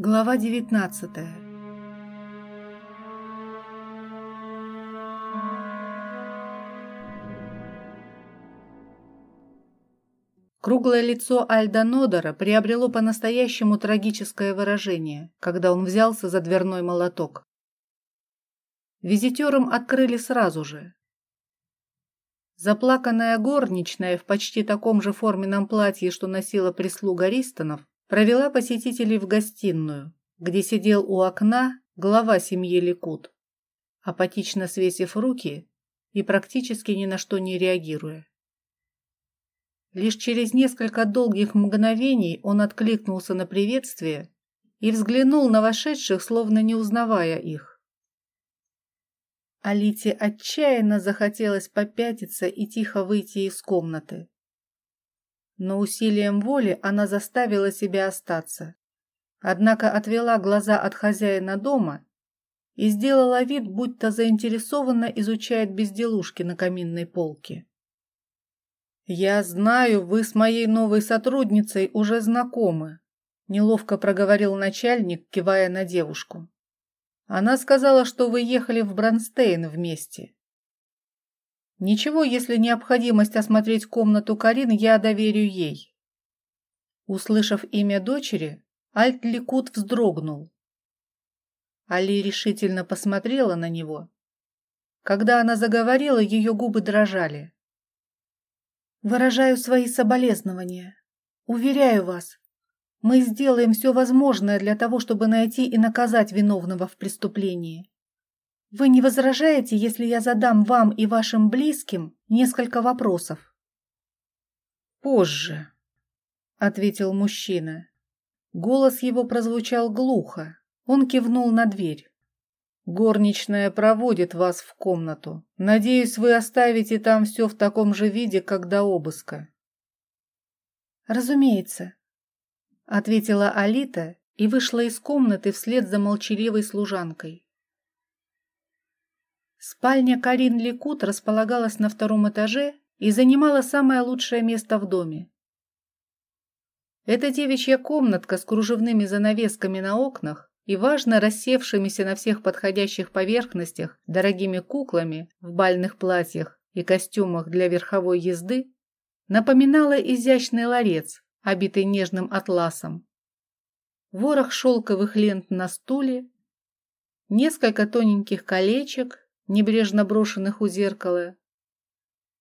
Глава девятнадцатая Круглое лицо Альда Нодора приобрело по-настоящему трагическое выражение, когда он взялся за дверной молоток. Визитерам открыли сразу же. Заплаканная горничная в почти таком же форменном платье, что носила прислуга Ристонов, Провела посетителей в гостиную, где сидел у окна глава семьи Ликут, апатично свесив руки и практически ни на что не реагируя. Лишь через несколько долгих мгновений он откликнулся на приветствие и взглянул на вошедших, словно не узнавая их. Алите отчаянно захотелось попятиться и тихо выйти из комнаты но усилием воли она заставила себя остаться. Однако отвела глаза от хозяина дома и сделала вид, будто заинтересованно изучает безделушки на каминной полке. «Я знаю, вы с моей новой сотрудницей уже знакомы», — неловко проговорил начальник, кивая на девушку. «Она сказала, что вы ехали в Бронстейн вместе». Ничего, если необходимость осмотреть комнату Карин, я доверю ей. Услышав имя дочери, Альт-Ликут вздрогнул. Али решительно посмотрела на него. Когда она заговорила, ее губы дрожали. «Выражаю свои соболезнования. Уверяю вас, мы сделаем все возможное для того, чтобы найти и наказать виновного в преступлении. Вы не возражаете, если я задам вам и вашим близким несколько вопросов? Позже, ответил мужчина. Голос его прозвучал глухо. Он кивнул на дверь. Горничная проводит вас в комнату. Надеюсь, вы оставите там все в таком же виде, как до обыска. Разумеется, ответила Алита и вышла из комнаты вслед за молчаливой служанкой. Спальня Карин Ликут располагалась на втором этаже и занимала самое лучшее место в доме. Эта девичья комнатка с кружевными занавесками на окнах и важно рассевшимися на всех подходящих поверхностях дорогими куклами в бальных платьях и костюмах для верховой езды напоминала изящный ларец, обитый нежным атласом. Ворох шелковых лент на стуле, несколько тоненьких колечек небрежно брошенных у зеркала,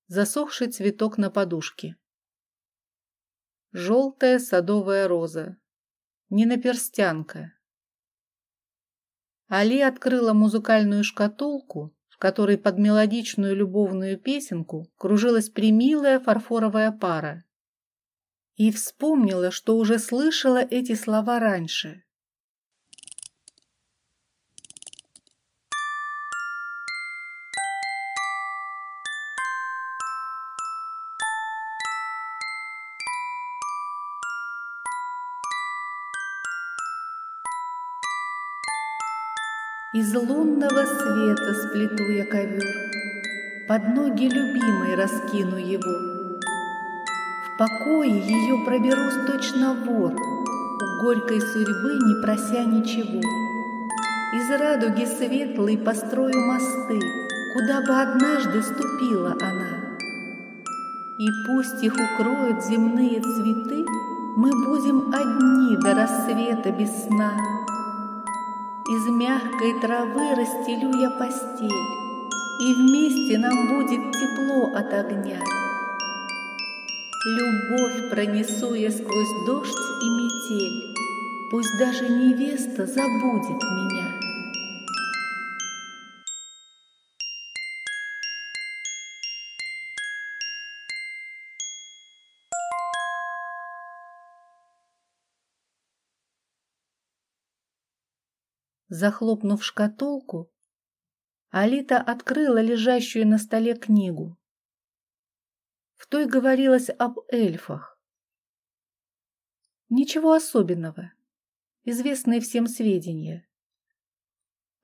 засохший цветок на подушке. Желтая садовая роза, не наперстянка. Али открыла музыкальную шкатулку, в которой под мелодичную любовную песенку кружилась примилая фарфоровая пара. И вспомнила, что уже слышала эти слова раньше. Из лунного света сплету я ковер, Под ноги любимой раскину его. В покое ее проберусь точно вор, У горькой судьбы не прося ничего. Из радуги светлой построю мосты, Куда бы однажды ступила она. И пусть их укроют земные цветы, Мы будем одни до рассвета без сна. Из мягкой травы расстелю я постель, И вместе нам будет тепло от огня. Любовь пронесу я сквозь дождь и метель, Пусть даже невеста забудет меня. Захлопнув шкатулку, Алита открыла лежащую на столе книгу. В той говорилось об эльфах. Ничего особенного, известные всем сведения.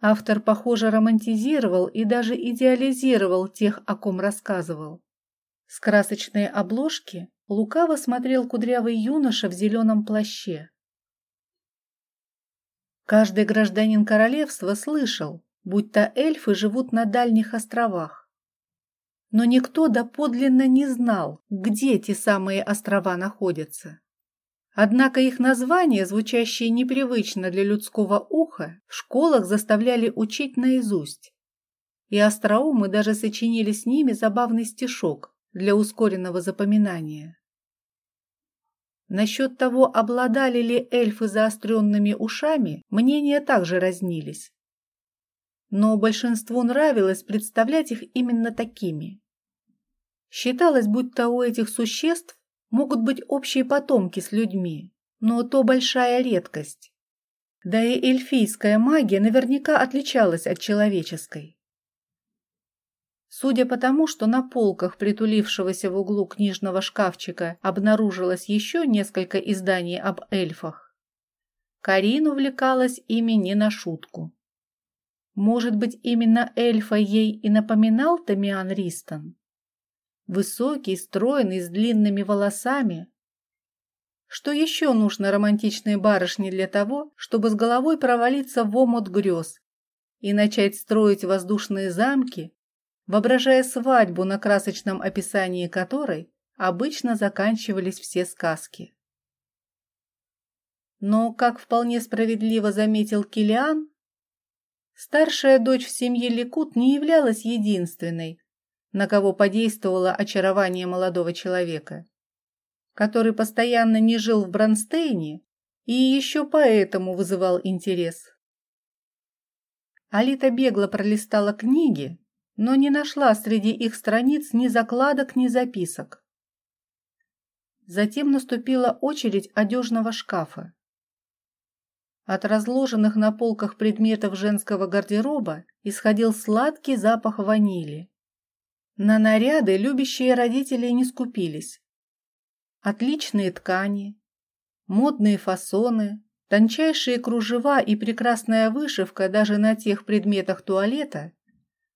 Автор, похоже, романтизировал и даже идеализировал тех, о ком рассказывал. С красочной обложки лукаво смотрел кудрявый юноша в зеленом плаще. Каждый гражданин королевства слышал, будто эльфы живут на дальних островах. Но никто доподлинно не знал, где те самые острова находятся. Однако их названия, звучащие непривычно для людского уха, в школах заставляли учить наизусть. И остроумы даже сочинили с ними забавный стишок для ускоренного запоминания. Насчет того, обладали ли эльфы заостренными ушами, мнения также разнились. Но большинству нравилось представлять их именно такими. Считалось, будто у этих существ могут быть общие потомки с людьми, но то большая редкость. Да и эльфийская магия наверняка отличалась от человеческой. Судя по тому, что на полках притулившегося в углу книжного шкафчика обнаружилось еще несколько изданий об эльфах, Карин увлекалась ими не на шутку. Может быть, именно эльфа ей и напоминал Тамиан Ристон? Высокий, стройный, с длинными волосами. Что еще нужно романтичной барышне для того, чтобы с головой провалиться в омут грез и начать строить воздушные замки воображая свадьбу, на красочном описании которой обычно заканчивались все сказки. Но, как вполне справедливо заметил Килиан, старшая дочь в семье Ликут не являлась единственной, на кого подействовало очарование молодого человека, который постоянно не жил в Бронстейне и еще поэтому вызывал интерес. Алита бегло пролистала книги, но не нашла среди их страниц ни закладок, ни записок. Затем наступила очередь одежного шкафа. От разложенных на полках предметов женского гардероба исходил сладкий запах ванили. На наряды любящие родители не скупились. Отличные ткани, модные фасоны, тончайшие кружева и прекрасная вышивка даже на тех предметах туалета,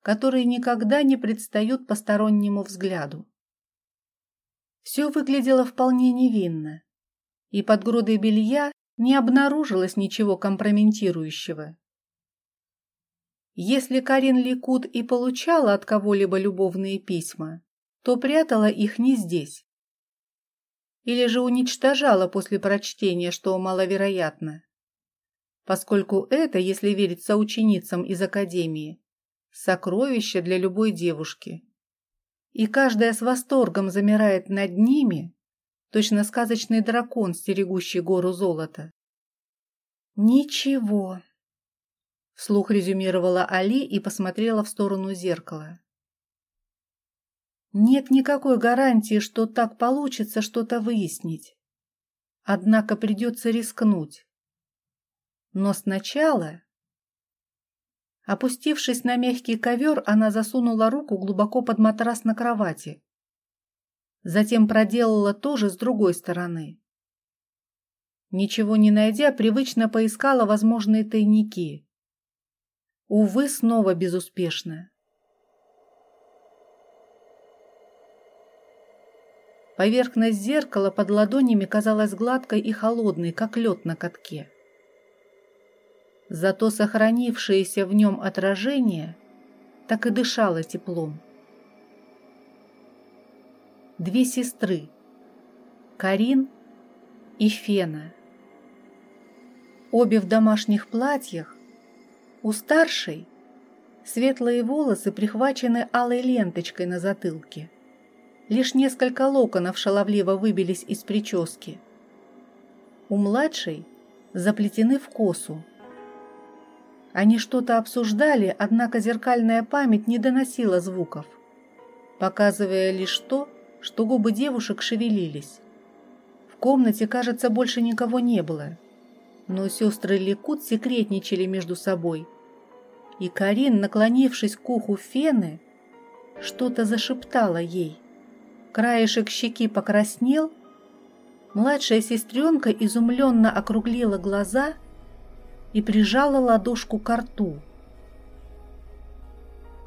которые никогда не предстают постороннему взгляду. Все выглядело вполне невинно, и под грудой белья не обнаружилось ничего компрометирующего. Если Карин Ликут и получала от кого-либо любовные письма, то прятала их не здесь. Или же уничтожала после прочтения, что маловероятно. Поскольку это, если верить соученицам из Академии, сокровище для любой девушки. И каждая с восторгом замирает над ними, точно сказочный дракон, стерегущий гору золота. «Ничего», — вслух резюмировала Али и посмотрела в сторону зеркала. «Нет никакой гарантии, что так получится что-то выяснить. Однако придется рискнуть. Но сначала Опустившись на мягкий ковер, она засунула руку глубоко под матрас на кровати. Затем проделала то же с другой стороны. Ничего не найдя, привычно поискала возможные тайники. Увы, снова безуспешно. Поверхность зеркала под ладонями казалась гладкой и холодной, как лед на катке. Зато сохранившееся в нем отражение так и дышало теплом. Две сестры – Карин и Фена. Обе в домашних платьях. У старшей светлые волосы прихвачены алой ленточкой на затылке. Лишь несколько локонов шаловливо выбились из прически. У младшей заплетены в косу, они что-то обсуждали, однако зеркальная память не доносила звуков, показывая лишь то, что губы девушек шевелились. В комнате, кажется, больше никого не было, но сестры Ликут секретничали между собой. И Карин, наклонившись к уху Фены, что-то зашептала ей. Краешек щеки покраснел, младшая сестренка изумленно округлила глаза – и прижала ладошку к рту.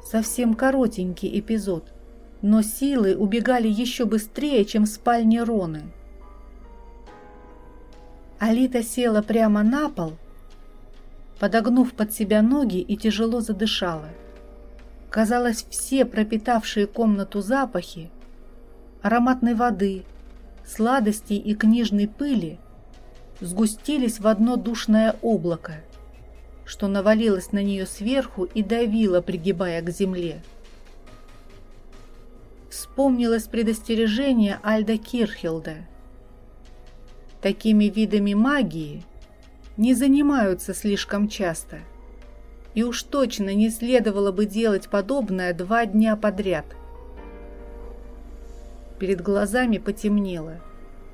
Совсем коротенький эпизод, но силы убегали еще быстрее, чем в спальне Роны. Алита села прямо на пол подогнув под себя ноги и тяжело задышала. Казалось, все пропитавшие комнату запахи, ароматной воды, сладостей и книжной пыли сгустились в одно душное облако, что навалилось на нее сверху и давило, пригибая к земле. Вспомнилось предостережение Альда Кирхилда. Такими видами магии не занимаются слишком часто, и уж точно не следовало бы делать подобное два дня подряд – Перед глазами потемнело.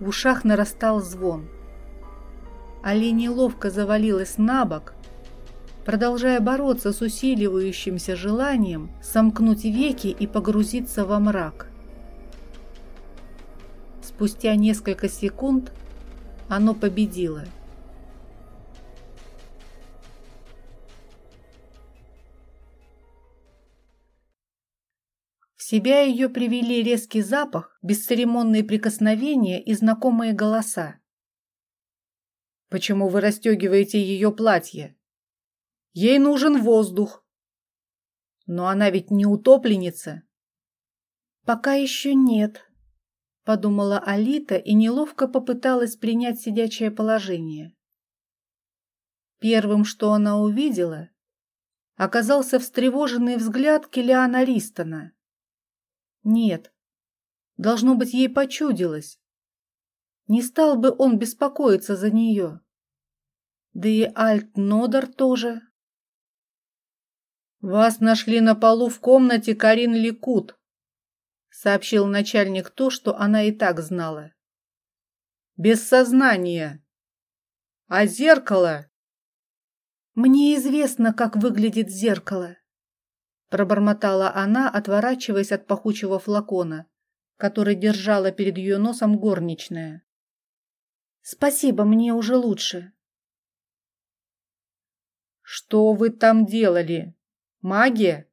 В ушах нарастал звон. Али неловко завалилась на бок, продолжая бороться с усиливающимся желанием сомкнуть веки и погрузиться во мрак. Спустя несколько секунд оно победило – себя ее привели резкий запах, бесцеремонные прикосновения и знакомые голоса. «Почему вы расстегиваете ее платье? Ей нужен воздух!» «Но она ведь не утопленница!» «Пока еще нет», — подумала Алита и неловко попыталась принять сидячее положение. Первым, что она увидела, оказался встревоженный взгляд Килиана Ристона. Нет. Должно быть, ей почудилось. Не стал бы он беспокоиться за нее. Да и Альт Нодер тоже. «Вас нашли на полу в комнате Карин Ликут», сообщил начальник то, что она и так знала. «Без сознания. А зеркало?» «Мне известно, как выглядит зеркало», Пробормотала она, отворачиваясь от пахучего флакона, который держала перед ее носом горничная. «Спасибо, мне уже лучше». «Что вы там делали? Магия?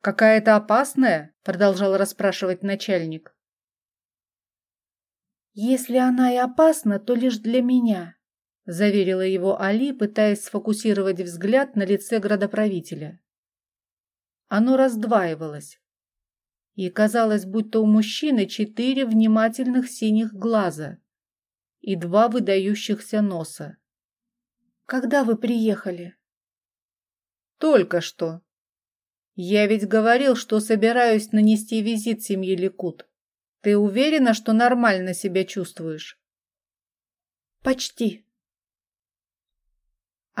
Какая-то опасная?» Продолжал расспрашивать начальник. «Если она и опасна, то лишь для меня», заверила его Али, пытаясь сфокусировать взгляд на лице градоправителя. Оно раздваивалось. И казалось, будто у мужчины четыре внимательных синих глаза и два выдающихся носа. «Когда вы приехали?» «Только что. Я ведь говорил, что собираюсь нанести визит семье Ликут. Ты уверена, что нормально себя чувствуешь?» «Почти»,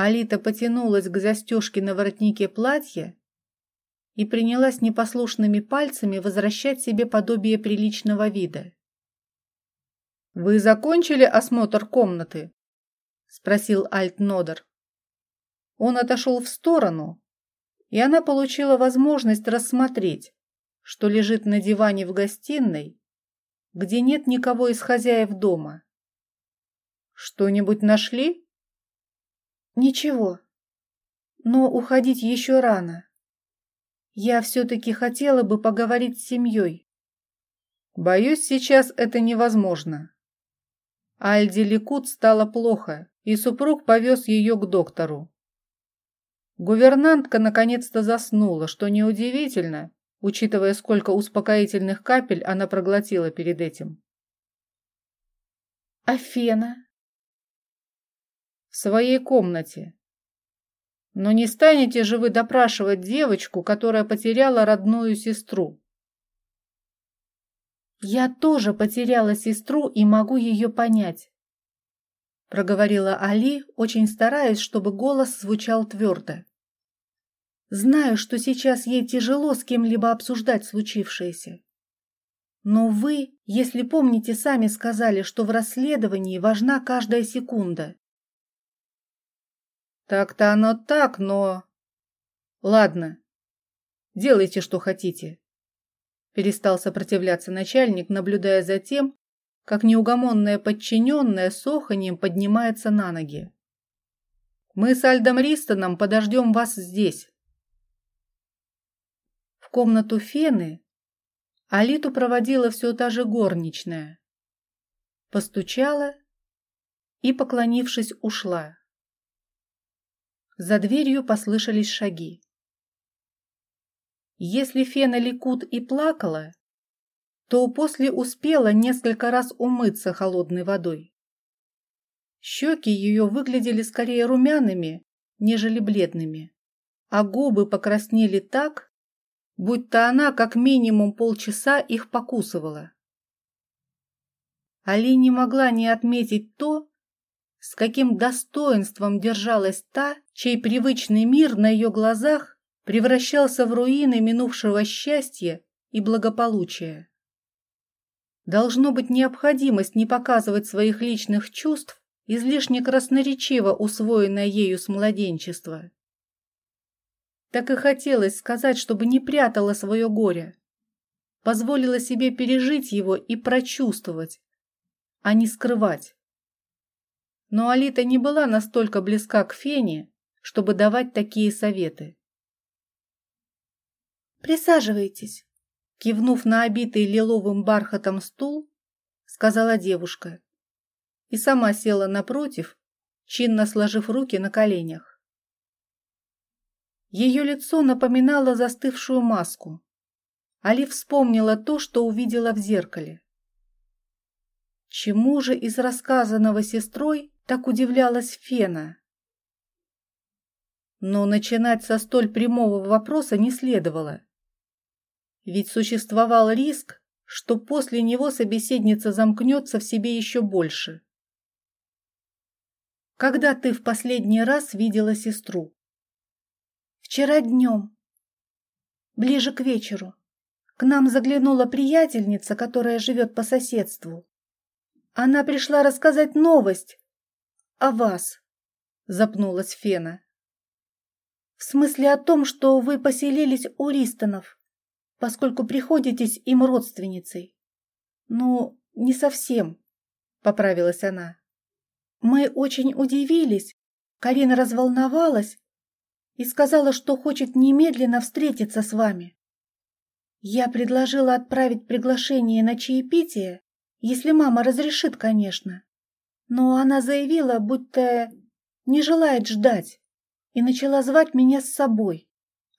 Алита потянулась к застежке на воротнике платья и принялась непослушными пальцами возвращать себе подобие приличного вида. «Вы закончили осмотр комнаты?» – спросил Альтнодер. Он отошел в сторону, и она получила возможность рассмотреть, что лежит на диване в гостиной, где нет никого из хозяев дома. «Что-нибудь нашли?» «Ничего, но уходить еще рано. Я все-таки хотела бы поговорить с семьей. Боюсь, сейчас это невозможно. Альди Ликут стало плохо, и супруг повез ее к доктору. Гувернантка наконец-то заснула, что неудивительно, учитывая, сколько успокоительных капель она проглотила перед этим. А Фена? В своей комнате. Но не станете же вы допрашивать девочку, которая потеряла родную сестру? Я тоже потеряла сестру и могу ее понять. Проговорила Али, очень стараясь, чтобы голос звучал твердо. Знаю, что сейчас ей тяжело с кем-либо обсуждать случившееся. Но вы, если помните, сами сказали, что в расследовании важна каждая секунда. Так-то оно так, но... Ладно, делайте, что хотите. Перестал сопротивляться начальник, наблюдая за тем, как неугомонная подчиненная с оханьем поднимается на ноги. Мы с Альдом Ристоном подождем вас здесь. В комнату Фены Алиту проводила все та же горничная. Постучала и, поклонившись, ушла. За дверью послышались шаги. Если Фена ликут и плакала, то после успела несколько раз умыться холодной водой. Щеки ее выглядели скорее румяными, нежели бледными, а губы покраснели так, будто она как минимум полчаса их покусывала. Али не могла не отметить то, с каким достоинством держалась та, чей привычный мир на ее глазах превращался в руины минувшего счастья и благополучия. Должно быть необходимость не показывать своих личных чувств, излишне красноречиво усвоенная ею с младенчества. Так и хотелось сказать, чтобы не прятала свое горе, позволила себе пережить его и прочувствовать, а не скрывать. Но Алита не была настолько близка к Фене, чтобы давать такие советы. «Присаживайтесь», — кивнув на обитый лиловым бархатом стул, сказала девушка. И сама села напротив, чинно сложив руки на коленях. Ее лицо напоминало застывшую маску. Али вспомнила то, что увидела в зеркале. Чему же из рассказанного сестрой так удивлялась Фена? Но начинать со столь прямого вопроса не следовало. Ведь существовал риск, что после него собеседница замкнется в себе еще больше. Когда ты в последний раз видела сестру? Вчера днем. Ближе к вечеру. К нам заглянула приятельница, которая живет по соседству. Она пришла рассказать новость о вас, запнулась Фена. В смысле о том, что вы поселились у Ристонов поскольку приходитесь им родственницей. Ну, не совсем, поправилась она. Мы очень удивились. Карина разволновалась и сказала, что хочет немедленно встретиться с вами. Я предложила отправить приглашение на чаепитие, если мама разрешит, конечно. Но она заявила, будто не желает ждать, и начала звать меня с собой.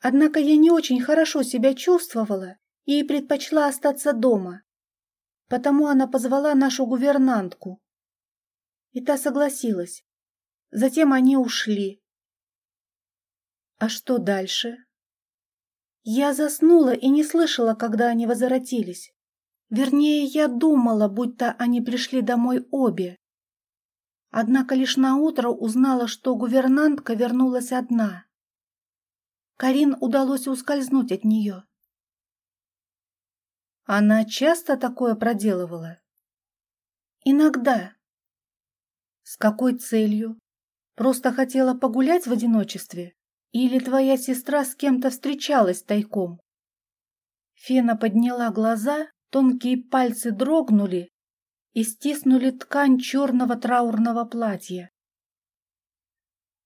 Однако я не очень хорошо себя чувствовала и предпочла остаться дома. Потому она позвала нашу гувернантку. И та согласилась. Затем они ушли. А что дальше? Я заснула и не слышала, когда они возвратились. Вернее, я думала, будто они пришли домой обе. Однако лишь наутро узнала, что гувернантка вернулась одна. Карин удалось ускользнуть от нее. Она часто такое проделывала? Иногда. С какой целью? Просто хотела погулять в одиночестве? Или твоя сестра с кем-то встречалась тайком? Фена подняла глаза, тонкие пальцы дрогнули и стиснули ткань черного траурного платья.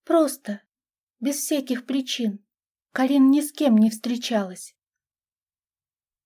Просто, без всяких причин. Карин ни с кем не встречалась.